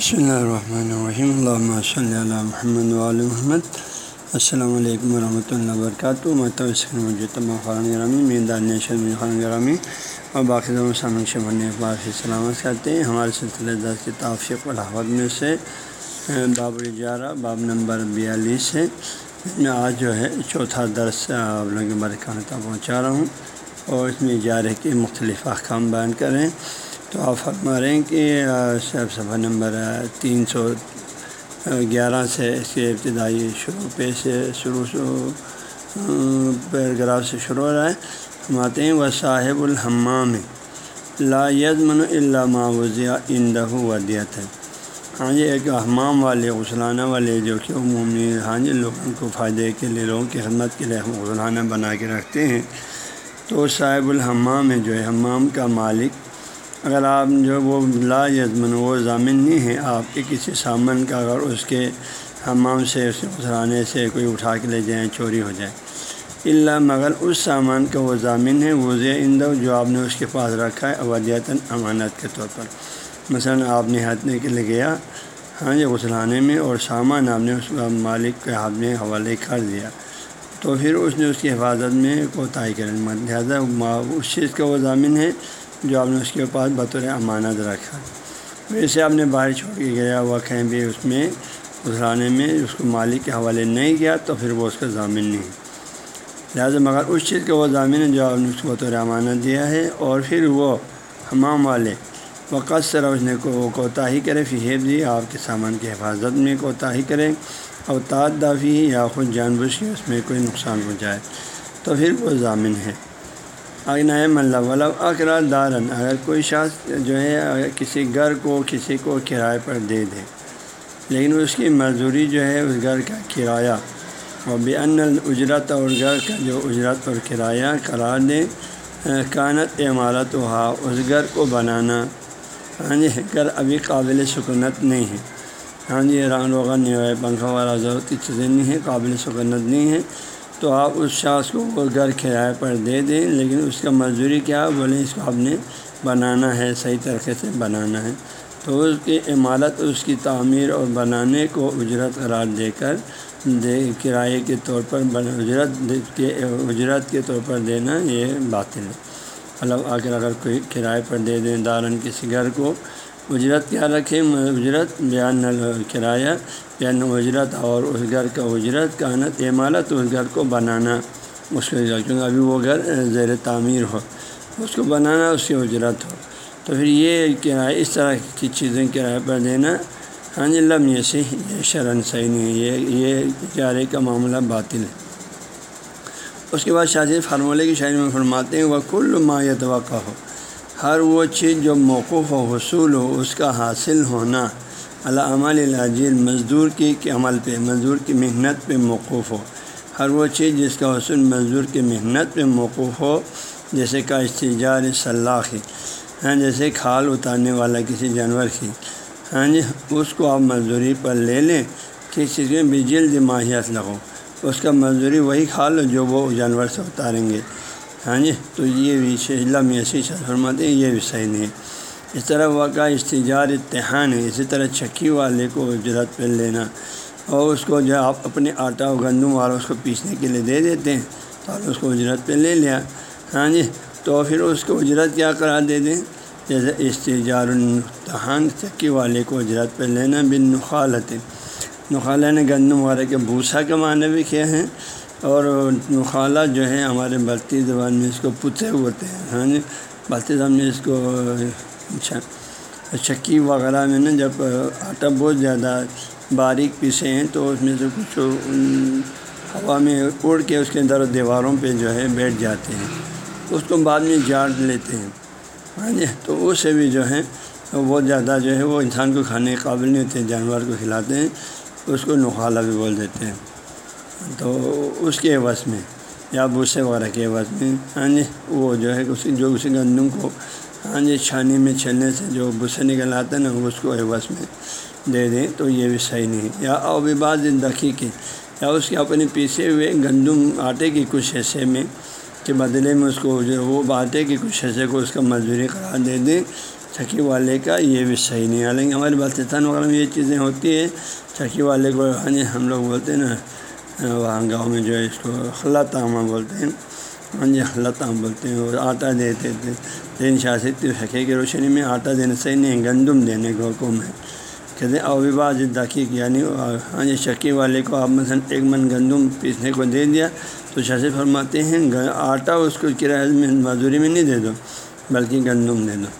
بسم اللہ الرحمن الرحیم اللہ صلی اللہ محمد علیہ محمد السلام علیکم ورحمۃ اللہ وبرکاتہ مجھے تمام خان گرامی میدان نیشن خان گرامی اور باقی سامنے شمن اقبال سے سلامت کرتے ہیں ہمارے سلسلہ دس کی توفیق الحمد میں سے باب الجارہ باب نمبر بیالیس ہے میں آج جو ہے چوتھا درس آپ لوگوں کے برکان تک پہنچا رہا ہوں اور اس میں اجارے کے مختلف احکام بیان کریں تو آپ فرما رہے ہیں کہ صفحہ نمبر تین سو گیارہ سے اس کے ابتدائی شروع پہ سے شروع پیراگراف سے شروع ہو رہا ہے۔ ہم آتے ہیں وہ صاحب الحمام لا یزمن اللہ معاوضیہ اندہ ودیت ہے ہاں جی ایک حمام والے، غسلانہ والے جو کہ عمومی ہاں جی لوگوں کو فائدے کے لیے، لوگوں کی خدمت کے لیے غسلانہ بنا کے رکھتے ہیں۔ تو صاحب الحمام ہے جو ہے، حمام کا مالک اگر آپ جو وہ لا یزمن وہ ضامن نہیں ہے آپ کے کسی سامان کا اگر اس کے حمام سے، اس کے سے کوئی اٹھا کے لے جائیں، چوری ہو جائے۔ اللہ مگر اس سامان کا وہ ضامن ہے، وہ اندو جو آپ نے اس کے پاس رکھا ہے اودیتاً امانت کے طور پر۔ مثلا آپ نے ہاتھنے کے لیے گیا ہاں جی غسلانے میں اور سامان آپ نے اس کا مالک کے ہاتھ میں حوالے کر دیا۔ تو پھر اس نے اس کی حفاظت میں کوتاہی کریں لہٰذا اس چیز کا وہ ضامن ہے جو آپ نے اس کے پاس بطور امانت رکھا۔ ویسے آپ نے باہر چھوڑ کے گیا ہوا کہیں بھی اس میں گزرانے میں اس کو مالک کے حوالے نہیں کیا تو پھر وہ اس کا ضامن نہیں۔ لہٰذا مگر اس چیز کا وہ ضامن ہے جو آپ نے اس کو بطور امانت دیا ہے۔ اور پھر وہ حمام والے وقت سر اس نے کو کوتاہی کرے فہیب دی آپ کے سامان کی حفاظت میں کوتاہی کرے۔ اور تعداد دافی یا خود جان بوجھ کے اس میں کوئی نقصان ہو جائے تو پھر وہ ضامن ہے۔ اگن ملّہ اکرا دارن اگر کوئی شخص جو ہے کسی گھر کو کسی کو کرائے پر دے دے۔ لیکن اس کی مزدوری جو ہے اس گھر کا کرایہ۔ اور بے ان اجرت اور گھر کا جو اجرت اور کرایہ قرار دے کانت عمارت ہوا اس گھر کو بنانا۔ ہاں جی گھر ابھی قابل سکونت نہیں ہے۔ ہاں جی ران روغن نہیں ہے پنکھا والا ضرورت کی چیزیں نہیں ہیں، قابل سکونت نہیں ہے تو آپ اس شخص کو وہ گھر کرائے پر دے دیں، لیکن اس کا مزدوری کیا؟ بولیں اس کو آپ نے بنانا ہے، صحیح طریقے سے بنانا ہے۔ تو اس کی عمارت، اس کی تعمیر اور بنانے کو اجرت قرار دے کر دے کرائے کے طور پر اجرت کے اجرت کے طور پر دینا یہ باطل ہے۔ مطلب اگر اگر کوئی کرائے پر دے دیں، دارن کسی گھر کو اجرت کیا رکھیں اجرت، بیان کرایہ، بیان اجرت اور اس گھر کا اجرت کا نت اس گھر کو بنانا۔ اس کے کیونکہ ابھی وہ گھر زیر تعمیر ہو۔ اس کو بنانا، اس کی اجرت ہو۔ تو پھر یہ کرایہ، اس طرح کی چیزیں کرایہ پر دینا۔ ہاں جی لم یہ صحیح یہ شرن صحیح نہیں ہے یہ یہ ادارے کا معاملہ باطل ہے۔ اس کے بعد شاہ جی فارمولے کی شاعری میں فرماتے ہیں وہ کل مایت توقع ہو ہر وہ چیز جو موقف و حصول ہو، اس کا حاصل ہونا علامل العجیل مزدور کی عمل پہ، مزدور کی محنت پہ موقف ہو۔ ہر وہ چیز جس کا حصول مزدور کی محنت پہ موقف ہو، جیسے کا استجار صلاح ہاں جیسے کھال اتارنے والا کسی جانور کی ہاں جی اس کو آپ مزدوری پر لے لیں، کسی چیز میں بھی جلد ماہیت لگو اس کا مزدوری وہی کھال جو وہ جانور سے اتاریں گے۔ ہاں جی تو یہ بھی شیلا میں ایسی فرماتے ہیں یہ بھی صحیح نہیں ہے اس طرح واقعہ استجار اتحان ہے اسی طرح چکی والے کو اجرت پہ لینا اور اس کو جو آپ اپنے آٹا و گندم والا اس کو پیسنے کے لیے دے دیتے ہیں تو آپ اس کو اجرت پہ لے لیا ہاں جی تو پھر اس کو اجرت کیا قرار دے دیں جیسے استجار التحان چکی والے کو اجرت پہ لینا بن نخالت نخالہ نے گندم والے کے بھوسا کے معنی بھی کیا ہیں اور نخالہ جو ہے ہمارے بھرتی زبان میں اس کو پوچھے ہوتے ہیں ہاں جی؟ بھرتی زبان میں اس کو اچھا چکی وغیرہ میں نا جب آٹا بہت زیادہ باریک پیسے ہیں تو اس میں سے کچھ ہوا میں اڑ کے اس کے اندر دیواروں پہ جو ہے بیٹھ جاتے ہیں۔ اس کو بعد میں جاڑ لیتے ہیں ہاں جی؟ تو اس سے بھی جو ہے بہت زیادہ جو ہے وہ انسان کو کھانے کے قابل نہیں ہوتے، جانور کو کھلاتے ہیں، اس کو نخالہ بھی بول دیتے ہیں۔ تو اس کے عوض میں، یا بھوسے وغیرہ کے عوض میں ہاں جی وہ جو ہے اسی جو اسی گندم کو ہاں جی چھانی میں چھلنے سے جو بھوسے نکل آتا ہے نا اس کو عوض میں دے دیں، تو یہ بھی صحیح نہیں یا اوبی بعض دقی کے، یا اس کے اپنے پیسے ہوئے گندم آٹے کی کچھ حصے میں، کے بدلے میں اس کو جو وہ آٹے کی کچھ حصے کو اس کا مزدوری قرار دے دیں چھکی والے کا یہ بھی صحیح نہیں حالانکہ ہمارے بلتستان وغیرہ میں یہ چیزیں ہوتی ہیں چھکی والے کو ہاں جی ہم لوگ بولتے ہیں نا وہاں گاؤں میں جو ہے اس کو خلا تامہ بولتے ہیں۔ ہاں جی خلا تام بولتے ہیں اور آٹا دیتے تھے۔ لیکن شاست چھکے کی روشنی میں آٹا دینا صحیح نہیں، گندم دینے کا حکم ہے۔ کہتے ہیں اوباز دقیق یعنی ہاں جی چکی والے کو آپ مثلاً ایک من گندم پیسنے کو دے دیا تو شاست فرماتے ہیں آٹا اس کو کرایہ میں مزدوری میں نہیں دے دو، بلکہ گندم دے دو۔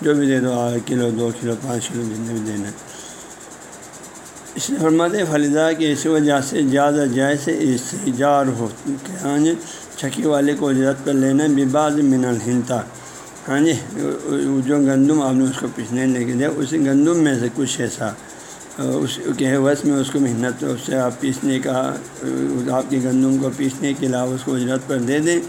جو بھی دے دو، آٹھ کلو، دو کلو، پانچ کلو، جتنے بھی دینا اس لیے فرماتے ہیں فلدا کہ اسی وجہ سے زیادہ جائز استجار ہو ہاں جی چھکی والے کو اجرت پر لینا بھی بعض من الحنتا ہاں جی جو گندم آپ نے اس کو پیسنے لے کے دیا اسی گندم میں سے کچھ ایسا اس کے وس میں اس کو محنت اس سے آپ پیسنے کا، آپ کی گندم کو پیسنے کے علاوہ اس کو اجرت پر دے دیں۔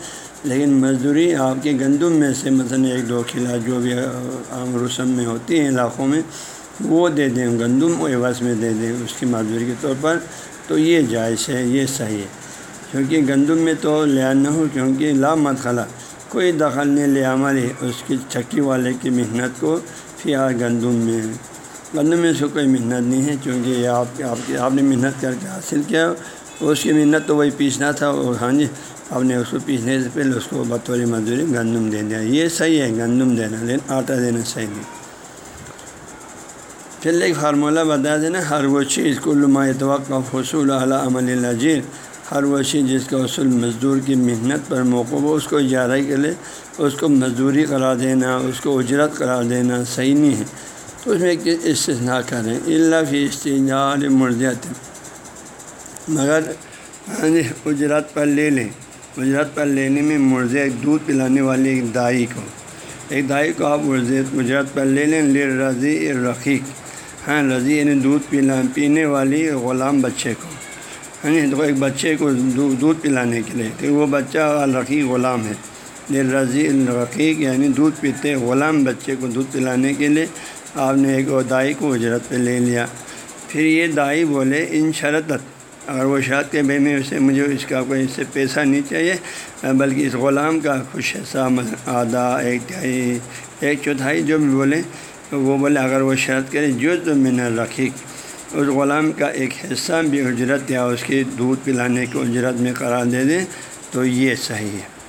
لیکن مزدوری آپ کے گندم میں سے مثلاً ایک دو کھلا جو بھی عام رسم میں ہوتی ہیں علاقوں میں وہ دے دیں، گندم و عوض میں دے دیں اس کی مزدوری کے طور پر، تو یہ جائز ہے، یہ صحیح ہے۔ کیونکہ گندم میں تو لیا نہ ہو، کیونکہ لامت خلا کوئی دخل نہیں لے ہماری اس کی چکی والے کی محنت کو پھر گندم میں۔ گندم میں سے کوئی محنت نہیں ہے، چونکہ یہ آپ آپ آپ نے محنت کر کے حاصل کیا۔ اس کی محنت تو وہی پیسنا تھا، اور ہاں جی آپ نے اس کو پیسنے سے پہلے اس کو بطور مزدوری گندم دے دیا۔ یہ صحیح ہے، گندم دینا، لیکن آٹا دینا صحیح نہیں۔ پھر ایک فارمولہ بتا دینا، ہر وہ چیز کو لما توقع حصول اعلیٰ عمل الجیر ہر وہ چیز جس کا اصول مزدور کی محنت پر موقع ہو، اس کو اجارہ کے لیے اس کو مزدوری قرار دینا، اس کو اجرت قرار دینا صحیح نہیں ہے۔ تو اس میں استثنا کریں اللہ فی استجار مرضیت۔ مگر ہاں جی، اجرت پر لے لیں۔ اجرت پر لینے میں مرض ایک دودھ پلانے والی ایک دائی کو۔ ایک دائی کو آپ اجرت پر لے لیں لے رضی رقیق ہاں رضی یعنی دودھ پلا پینے والی غلام بچے کو۔ ہاں جی تو ایک بچے کو دودھ پلانے کے لیے۔ کہ وہ بچہ رقیق غلام ہے۔ لے رضی الرقیق یعنی دودھ پیتے غلام بچے کو دودھ پلانے کے لیے آپ نے ایک دائی کو اجرت پہ لے لیا۔ پھر یہ دائی بولے، ان شرطت۔ اگر وہ شاید کہ بھائی میں اسے، مجھے اس کا کوئی اس سے پیسہ نہیں چاہیے، بلکہ اس غلام کا خوش حصہ آدھا ایک تہائی ایک چوتھائی جو بھی بولیں وہ بولے اگر وہ شرط کرے جو تو میں نے رکھی اس غلام کا ایک حصہ بھی اجرت یا اس کی دودھ پلانے کی اجرت میں قرار دے دیں تو یہ صحیح ہے۔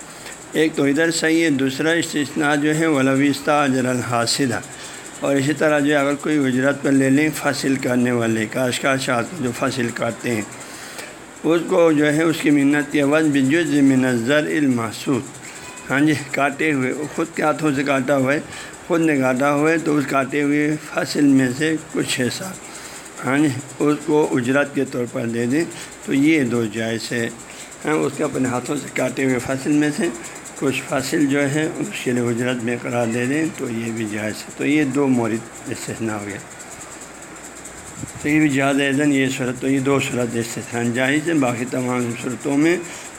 ایک تو ادھر صحیح ہے، دوسرا استثنا جو ہے ولوستہ اجر الحاصلہ۔ اور اسی طرح جو اگر کوئی اجرت پر لے لیں فصل کرنے والے کاشکار شاہ جو فصل کاٹتے ہیں۔ اس کو جو ہے، اس کی منت کے عوض بجز منظر المحسوس ہاں جی کاٹے ہوئے۔ خود کے ہاتھوں سے کاٹا ہوا ہے، خود نے کاٹا ہوا ہے، تو اس کاٹے ہوئے فصل میں سے کچھ حصہ۔ ہاں جی اس کو اجرت کے طور پر دے دیں۔ تو یہ دو جائز ہے ہاں اس کے اپنے ہاتھوں سے کاٹے ہوئے فصل میں سے کچھ فصل جو ہے، اس کے لیے اجرت میں قرار دے دیں۔ تو یہ بھی جائز ہے۔ تو یہ دو مورد استثنا ہو گیا۔ تو یہ بھی زیادہ ایزن یہ صورت، تو یہ دو صورت استثان جائز ہے باقی تمام صورتوں میں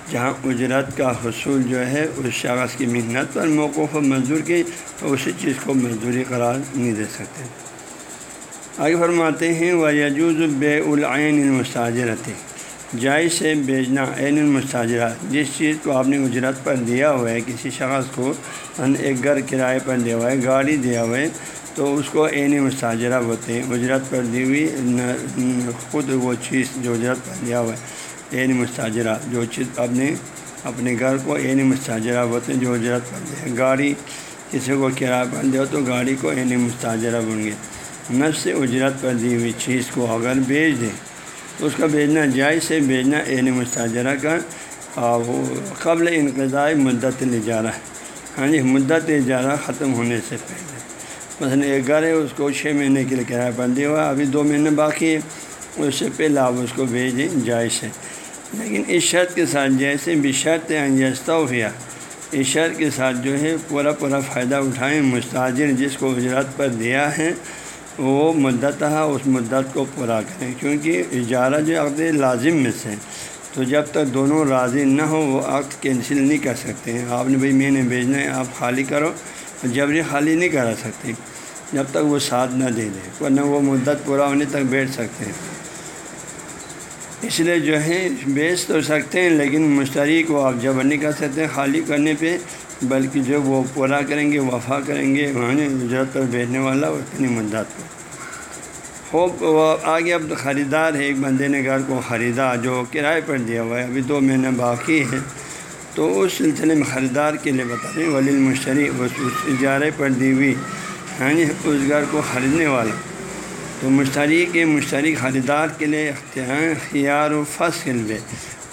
جہاں اجرت کا حصول جو ہے، اس شخص کی محنت پر موقف مزدور کی تو اسی چیز کو مزدوری قرار نہیں دے سکتے۔ آگے فرماتے ہیں وہ یجوز بے العین المستاجرت جائز سے بیچنا عین المستاجرات جس چیز کو آپ نے اجرت پر دیا ہوا ہے، کسی شخص کو ایک گھر کرائے پر دیا ہوا ہے، گاڑی دیا ہوا ہے، تو اس کو عین مستاجرہ ہوتے ہیں۔ اجرت پر دی ہوئی خود وہ چیز جو اجرت پر دیا ہوا ہے۔ عین مستاجرہ، جو چیز اپنے اپنے گھر کو عین مستاجرہ ہوتے ہیں، جو اجرت پر دے گاڑی کسی کو کرایہ پر دے تو گاڑی کو عین مستاجرہ بن گے نفس سے اجرت پر دی ہوئی چیز کو اگر بیچ دیں تو اس کا بیچنا جائز سے بیچنا عین مستاجرہ کا۔ قبل انقضاء مدت اجارہ ہاں جی مدت اجارہ ختم ہونے سے پہلے۔ مثلاً ایک گھر ہے، اس کو چھ مہینے کے لیے کرایہ پر دیا ہوا، ابھی دو مہینے باقی ہے۔ اس سے پہلے آپ اس کو بھیجیں جائز ہے۔ لیکن اس شرط کے ساتھ جیسے بھی شرط انجستہ ہوا اس شرط کے ساتھ جو ہے پورا پورا فائدہ اٹھائیں۔ مستاجر جس کو اجرت پر دیا ہے، وہ مدت ہے اس مدت کو پورا کریں۔ کیونکہ اجارہ جو عقد لازم میں سے، تو جب تک دونوں راضی نہ ہو وہ عقد کینسل نہیں کر سکتے ہیں۔ آپ نے بھائی میں نے بھیجنا ہے، آپ خالی کرو جبری خالی نہیں کرا سکتے، جب تک وہ ساتھ نہ دے دے ورنہ وہ مدت پورا ہونے تک بیٹھ سکتے ہیں۔ اس لیے جو ہے بیچ تو سکتے ہیں، لیکن مشتری کو آپ جبر نہیں کر سکتے، خالی کرنے پہ، بلکہ جو وہ پورا کریں گے، وفا کریں گے جی، وہاں اجرت پر بیچنے والا اتنی مدت کو خوب آگے اب خریدار ہے، ایک بندے نے گھر کو خریدا، جو کرائے پر دیا ہوا ہے، ابھی دو مہینہ باقی ہے تو اس سلسلے میں خریدار کے لیے بتا دیں ولی المشتری اس اجارے پر دی ہوئی ہاں جی اس گھر کو خریدنے والا۔ تو مشتری کے مشتری خریدار کے لیے اختیار و فصل بے۔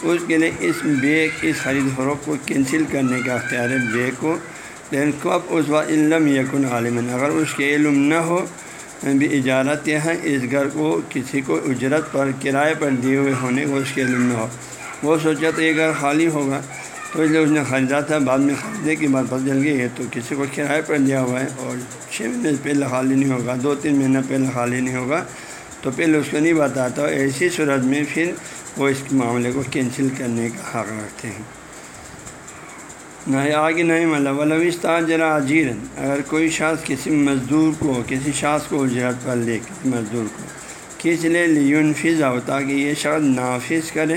اس کے لیے اس بے اس خرید فروخت کو کینسل کرنے کا اختیار ہے۔ بے کو لیکن کب اس وقت علم یقن عالم اگر اس کے علم نہ ہو، بھی اجارت یہ ہے اس گھر کو کسی کو اجرت پر کرائے پر دیے ہوئے ہونے کو اس کے علم نہ ہو۔ وہ سوچا تو یہ گھر خالی ہوگا۔ تو اس لیے اس نے خریدا تھا بعد میں خریدنے کی بات پتہ چل گئی ہے تو کسی کو کرائے پر دیا ہوا ہے اور چھ مہینے پہلے خالی نہیں ہوگا دو تین مہینہ پہلے خالی نہیں ہوگا تو پہلے اس کو نہیں بتاتا ایسی صورت میں پھر وہ اس معاملے کو کینسل کرنے کا حق رکھتے ہیں نہ آگے نہیں مطلب ولوستان ذرا اجیرن اگر کوئی شخص کسی مزدور کو کسی شخص کو اجرت پر لے کسی مزدور کو کھینچ لے لیون فضا ہو تاکہ یہ شخص نافذ کرے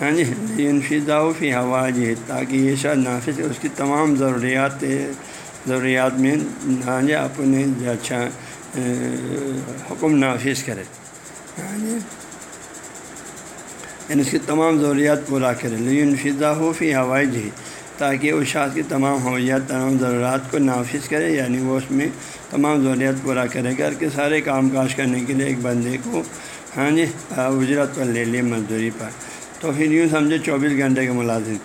ہاں جی لیون فضا فی ہوا جی تاکہ یہ شخص نافذ اس کی تمام ضروریات ضروریات میں ہاں جی اپنے اچھا حکم نافذ کرے۔ ہاں جی یعنی اس کی تمام ضروریات پورا کرے۔ لیون فضا ہو فی ہوائی جی تاکہ اس شخص کی تمام ہویات تمام ضروریات کو نافذ کرے یعنی وہ اس میں تمام ضروریات پورا کرے۔ گھر کے سارے کام کاج کرنے کے لیے ایک بندے کو ہاں جی اجرت پر لے لے، مزدوری پر۔ تو پھر یوں سمجھے چوبیس گھنٹے کے ملازم۔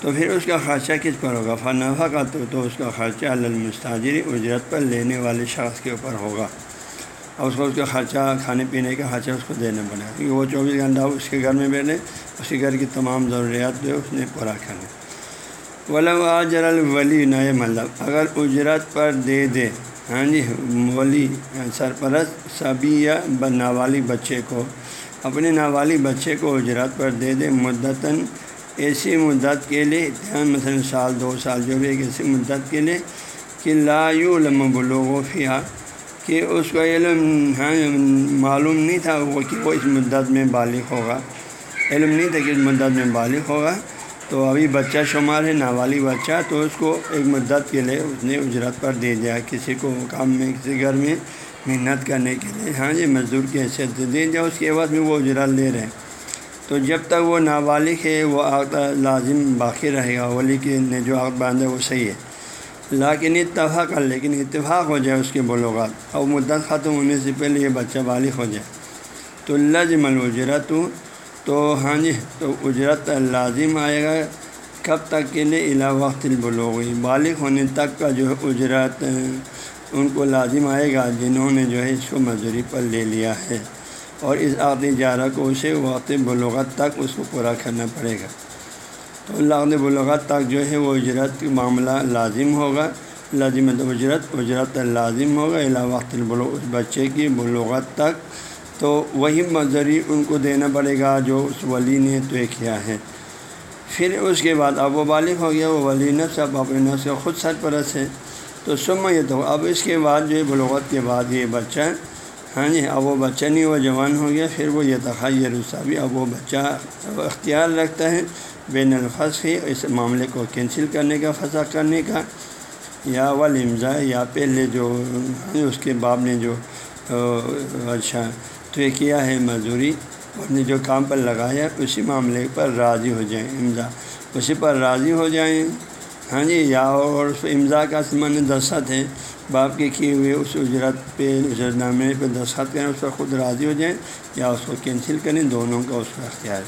تو پھر اس کا خرچہ کس پر ہوگا؟ فنافع کا تو تو اس کا خرچہ المستاجری اجرت پر لینے والے شخص کے اوپر ہوگا۔ اور اس کو اس کا خرچہ کھانے پینے کا خرچہ اس کو دینا پڑے گا۔ کیونکہ وہ چوبیس گھنٹہ اس کے گھر میں بیٹھے اس کے گھر کی تمام ضروریات جو اس نے پورا کرنا ولم آجر الولی نئے مطلب اگر اجرت پر دے دے ہاں جی ولی سرپرست سبھی یا نابالغ بچے کو اپنے نابالغ بچے کو اجرت پر دے دے مدتاً ایسی مدت کے لیے مثلاً سال، دو سال، جو بھی ایک ایسی مدت کے لیے، کہ لا علم بلوغ فیا کہ اس کا علم ہاں معلوم نہیں تھا وہ کہ وہ اس مدت میں بالغ ہوگا۔ علم نہیں تھا کہ اس مدت میں بالغ ہوگا۔ تو ابھی بچہ شمار ہے نابالغ بچہ، تو اس کو ایک مدت کے لیے اس نے اجرت پر دے دیا، کسی کو کام میں، کسی گھر میں۔ محنت کرنے کے لیے۔ ہاں جی مزدور کی حیثیت دے دیا اس کے بعد میں وہ اجرت لے رہے ہیں، تو جب تک وہ نابالغ ہے، وہ عقد لازم باقی رہے گا۔ ولی کے نے جو عقد باندھا وہ صحیح ہے۔ لیکن اتفاق لیکن اتفاق ہو جائے اس کے بلوغات۔ اور مدت ختم ہونے سے پہلے یہ بچہ بالغ ہو جائے۔ تو لازم الجرت تو ہاں جی تو اجرت لازم آئے گا۔ کب تک کے لیے؟ الا وقت البلوغی بالغ ہونے تک کا جو ہے اجرت ان کو لازم آئے گا جنہوں نے جو ہے اس کو مزدوری پر لے لیا ہے۔ اور اس عقد جارہ کو اسے وقت بلوغت تک اس کو پورا کرنا پڑے گا۔ تو اللہ بلوغت تک جو ہے وہ اجرت معاملہ لازم ہوگا۔ لازم اجرت اجرت لازم ہوگا۔ الا وقت البلوغ، اس بچے کی بلوغت تک۔ تو وہی مزری ان کو دینا پڑے گا جو اس ولی نے طے کیا ہے۔ پھر اس کے بعد اب وہ بالغ ہو گیا۔ وہ ولی نفس اب اپنے نفس کا خود سرپرست ہے۔ تو سم یہ تو اب اس کے بعد جو ہے بلوغت کے بعد یہ بچہ ہاں جی اب وہ بچہ نہیں وہ جوان ہو گیا، پھر وہ یہ تخیر بھی اب وہ بچہ اختیار رکھتا ہے بین الفظ ہی اس معاملے کو کینسل کرنے کا فضا کرنے کا، یا ولمزا یا پہلے جو ہاں جی، اس کے باپ نے جو اچھا تو کیا ہے مزدوری اور نے جو کام پر لگایا، اسی معاملے پر راضی ہو جائیں امضا اسی پر راضی ہو جائیں۔ ہاں جی یا اور اس امضا کا سمان دستخط ہے باپ کے کیے ہوئے اس اجرت پہ اجرت نامے پہ دستخط کریں، اس پر خود راضی ہو جائیں یا اس کو کینسل کریں، دونوں کا اس کا اختیار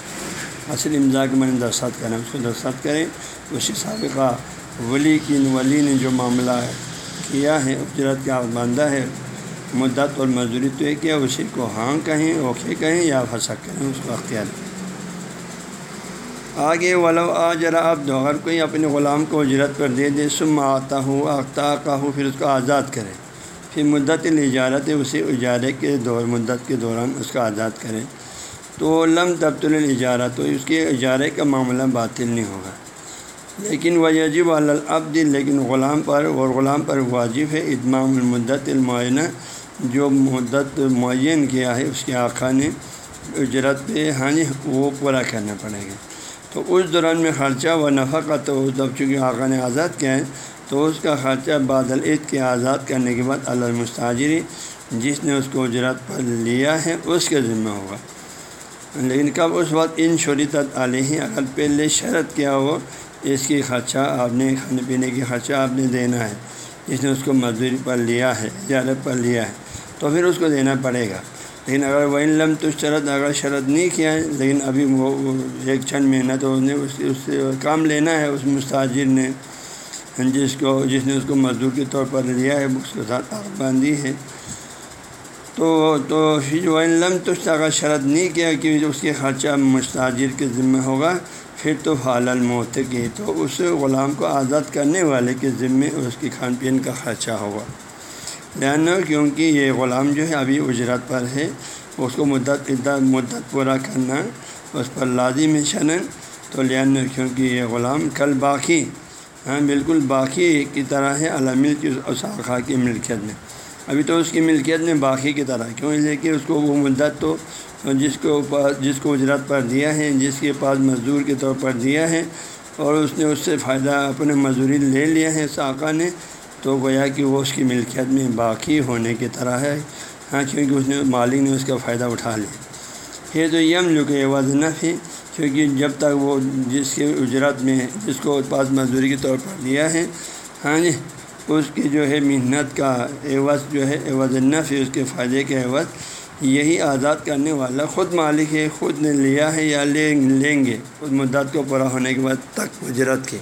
اصل امضا کے میں دستخط کریں، اس کو دستخط کریں۔ اسی سابقہ ولی کی ولی نے جو معاملہ کیا ہے، اجرت کا باندھا ہے، مدت اور مزدوری طے کیا، اسی کو ہاں کہیں اوکھے کہیں یا پھنسک کریں، اس کو اختیار آگے ولو آ جرا اب دو اگر کوئی اپنے غلام کو اجرت پر دے دے سم آتا ہو اختہ کا ہو پھر اس کو آزاد کرے۔ پھر مدت الاجارت اسی اجارے کے دور، مدت کے دوران اس کا آزاد کرے۔ تو لم تبدیل الاجارہ تو اس کے اجارے کا معاملہ باطل نہیں ہوگا۔ لیکن وہ یجب العبد، لیکن غلام پر، اور غلام پر واجب ہے اتمام المدت المعینہ۔ جو مدت معین کیا ہے، اس کے آقا نے اجرت پہ ہاں وہ پورا کرنا پڑے گا۔ تو اس دوران میں خرچہ و نفع کا تو جب چونکہ آقا نے آزاد کیا ہے، تو اس کا خرچہ بادل عید کے آزاد کرنے کے بعد المستاجری جس نے اس کو اجرت پر لیا ہے، اس کے ذمہ ہوگا۔ لیکن کب اس وقت ان شریطت علیہ، اگر پہلے شرط کیا ہو، اس کی خرچہ آپ نے، کھانے پینے کی خرچہ آپ نے دینا ہے۔ جس نے اس کو مزدوری پر لیا ہے اجارت پر لیا ہے، تو پھر اس کو دینا پڑے گا۔ لیکن اگر وہ لم تو شرط اگر شرط نہیں کیا ہے، لیکن ابھی وہ ایک چند مہینہ تو اس نے اس سے کام لینا ہے، اس مستاجر نے ہاں جی، جس کو، جس نے اس کو مزدور کے طور پر لیا ہے، اس کے ساتھ آگ باندھی ہے۔ تو تو لم تو اگر شرط نہیں کیا کہ اس کے خرچہ مستاجر کے ذمہ ہوگا، پھر تو فعال الموت کی تو اس غلام کو آزاد کرنے والے کے ذمے اس کی کھان پین کا خرچہ ہوگا۔ لہٰذا کیونکہ یہ غلام جو ہے ابھی اجرت پر ہے، اس کو مدت مدت پورا کرنا اس پر لازم ہے شنن تو لہٰذا کیونکہ یہ غلام کل باقی ہاں بالکل باقی کی طرح ہے علامل کی اساخا کی ملکیت میں۔ ابھی تو اس کی ملکیت میں باقی کی طرح، کیوں؟ اس لیے کہ اس کو وہ مدت تو جس کو جس کو اجرت پر دیا ہے، جس کے پاس مزدور کے طور پر دیا ہے اور اس نے اس سے فائدہ اپنے مزدوری لے لیا ہے ساقہ نے تو گویا کہ وہ اس کی ملکیت میں باقی ہونے کی طرح ہے۔ ہاں کیونکہ اس نے، مالک نے اس کا فائدہ اٹھا لیا۔ یہ تو یم جو کہ وزنف ہے کیونکہ جب تک وہ جس کے اجرت میں، جس کو پاس مزدوری کے طور پر دیا ہے ہاں جی اس کی جو ہے محنت کا عوض جو ہے، عوض نف ہے اس کے فائدے کے عوض، یہی آزاد کرنے والا خود مالک ہے، خود نے لیا ہے یا لیں لیں گے اس مدت کو پورا ہونے کے بعد تک اجرت کے۔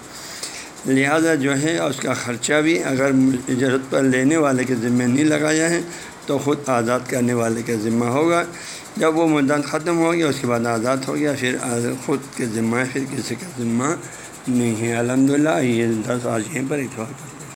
لہذا جو ہے، اس کا خرچہ بھی اگر اجرت پر لینے والے کے ذمہ نہیں لگایا ہے، تو خود آزاد کرنے والے کا ذمہ ہوگا۔ جب وہ مدت ختم ہو گیا، اس کے بعد آزاد ہو گیا، پھر خود کے ذمہ پھر کسی کا ذمہ نہیں ہے۔ الحمد للہ یہ دس آج یہیں پر اتفاق